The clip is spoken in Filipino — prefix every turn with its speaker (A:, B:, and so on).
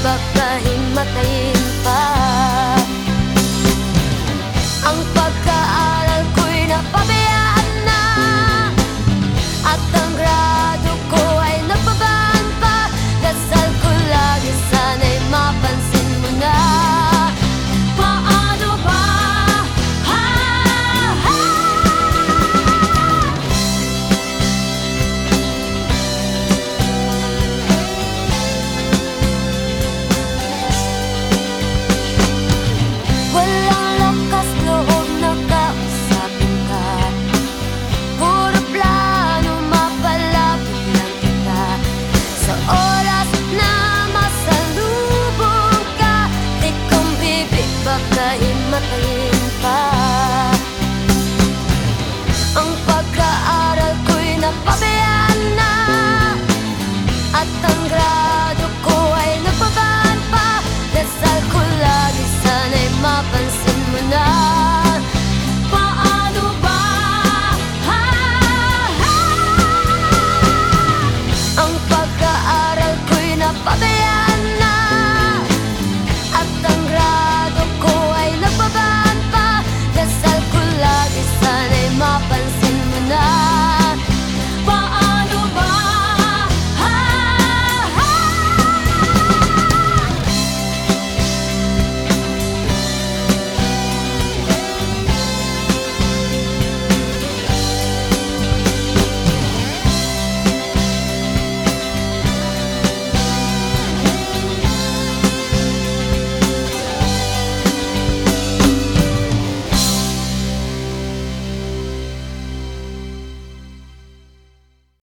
A: baka himatayin pa. حتى إن معي